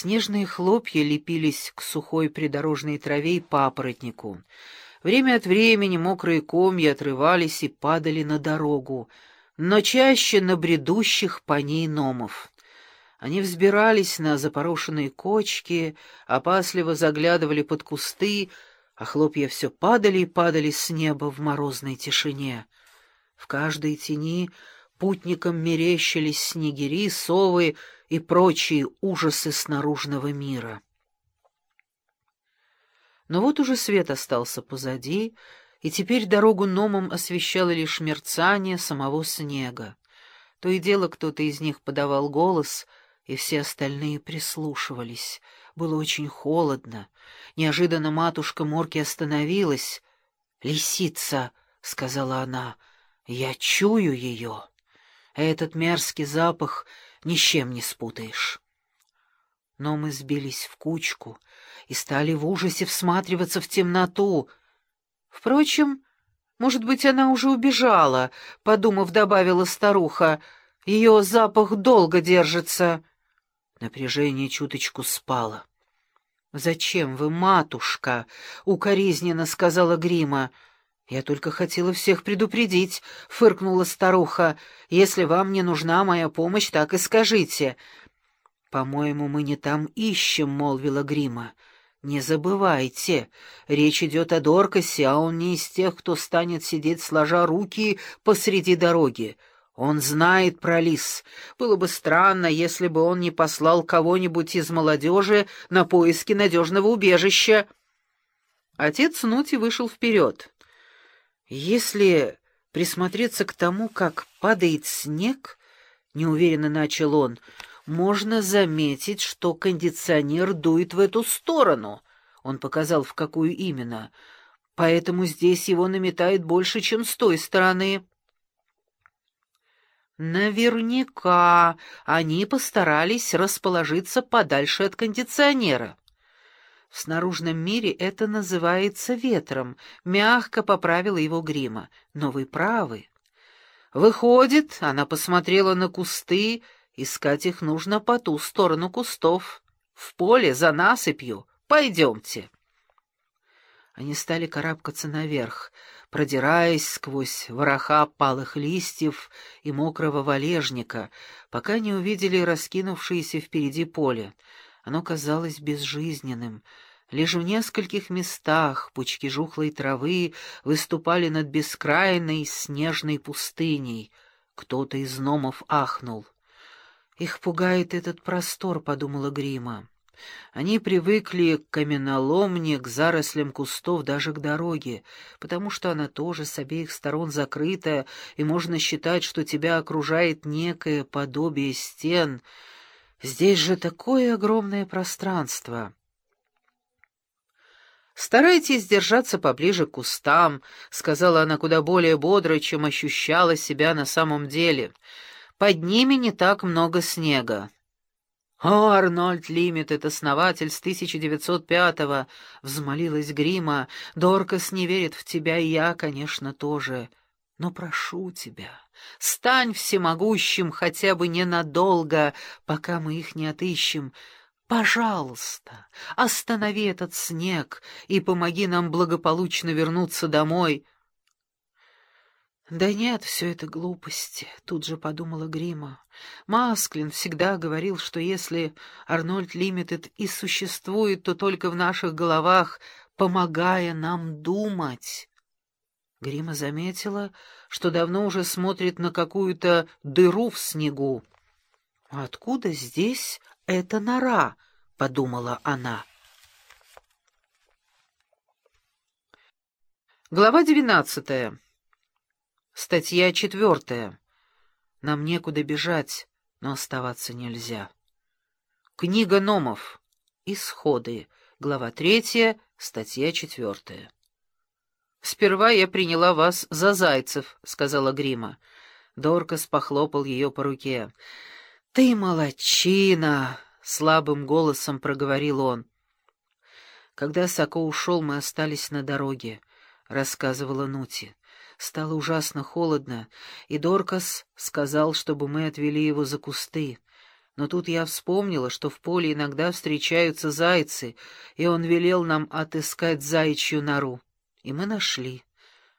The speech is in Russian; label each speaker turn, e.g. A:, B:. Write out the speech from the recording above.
A: Снежные хлопья лепились к сухой придорожной траве и папоротнику. Время от времени мокрые комья отрывались и падали на дорогу, но чаще на бредущих по ней номов. Они взбирались на запорошенные кочки, опасливо заглядывали под кусты, а хлопья все падали и падали с неба в морозной тишине. В каждой тени путникам мерещились снегири, совы и прочие ужасы снаружного мира. Но вот уже свет остался позади, и теперь дорогу номам освещало лишь мерцание самого снега. То и дело кто-то из них подавал голос, и все остальные прислушивались. Было очень холодно. Неожиданно матушка Морки остановилась. «Лисица!» — сказала она. «Я чую ее. Этот мерзкий запах ни с чем не спутаешь». Но мы сбились в кучку и стали в ужасе всматриваться в темноту — Впрочем, может быть, она уже убежала, — подумав, добавила старуха. Ее запах долго держится. Напряжение чуточку спало. «Зачем вы, матушка?» — укоризненно сказала Грима. «Я только хотела всех предупредить», — фыркнула старуха. «Если вам не нужна моя помощь, так и скажите». «По-моему, мы не там ищем», — молвила Грима. «Не забывайте, речь идет о Доркасе, а он не из тех, кто станет сидеть сложа руки посреди дороги. Он знает про лис. Было бы странно, если бы он не послал кого-нибудь из молодежи на поиски надежного убежища». Отец Нути вышел вперед. «Если присмотреться к тому, как падает снег, — неуверенно начал он, — можно заметить, что кондиционер дует в эту сторону. Он показал, в какую именно. Поэтому здесь его наметает больше, чем с той стороны. Наверняка они постарались расположиться подальше от кондиционера. В снаружном мире это называется ветром, мягко поправила его грима. Но вы правы. Выходит, она посмотрела на кусты, Искать их нужно по ту сторону кустов, в поле, за насыпью. Пойдемте. Они стали карабкаться наверх, продираясь сквозь вороха палых листьев и мокрого валежника, пока не увидели раскинувшееся впереди поле. Оно казалось безжизненным. Лишь в нескольких местах пучки жухлой травы выступали над бескрайной снежной пустыней. Кто-то из номов ахнул — «Их пугает этот простор», — подумала Грима. Они привыкли к каменоломне, к зарослям кустов, даже к дороге, потому что она тоже с обеих сторон закрыта, и можно считать, что тебя окружает некое подобие стен. Здесь же такое огромное пространство. «Старайтесь держаться поближе к кустам», — сказала она куда более бодро, чем ощущала себя на самом деле — под ними не так много снега. «О, Арнольд Лимит, основатель с 1905-го!» — взмолилась Грима. «Доркас не верит в тебя, и я, конечно, тоже. Но прошу тебя, стань всемогущим хотя бы ненадолго, пока мы их не отыщем. Пожалуйста, останови этот снег и помоги нам благополучно вернуться домой». «Да нет, все это глупости», — тут же подумала Грима. Масклин всегда говорил, что если Арнольд Лимитед и существует, то только в наших головах, помогая нам думать. Грима заметила, что давно уже смотрит на какую-то дыру в снегу. «Откуда здесь эта нора?» — подумала она. Глава двенадцатая Статья четвертая. Нам некуда бежать, но оставаться нельзя. Книга Номов. Исходы. Глава третья, статья четвертая. «Сперва я приняла вас за зайцев», — сказала Грима. Доркас похлопал ее по руке. «Ты молодчина!» — слабым голосом проговорил он. «Когда Сако ушел, мы остались на дороге», — рассказывала Нути. Стало ужасно холодно, и Доркас сказал, чтобы мы отвели его за кусты. Но тут я вспомнила, что в поле иногда встречаются зайцы, и он велел нам отыскать заячью нору. И мы нашли.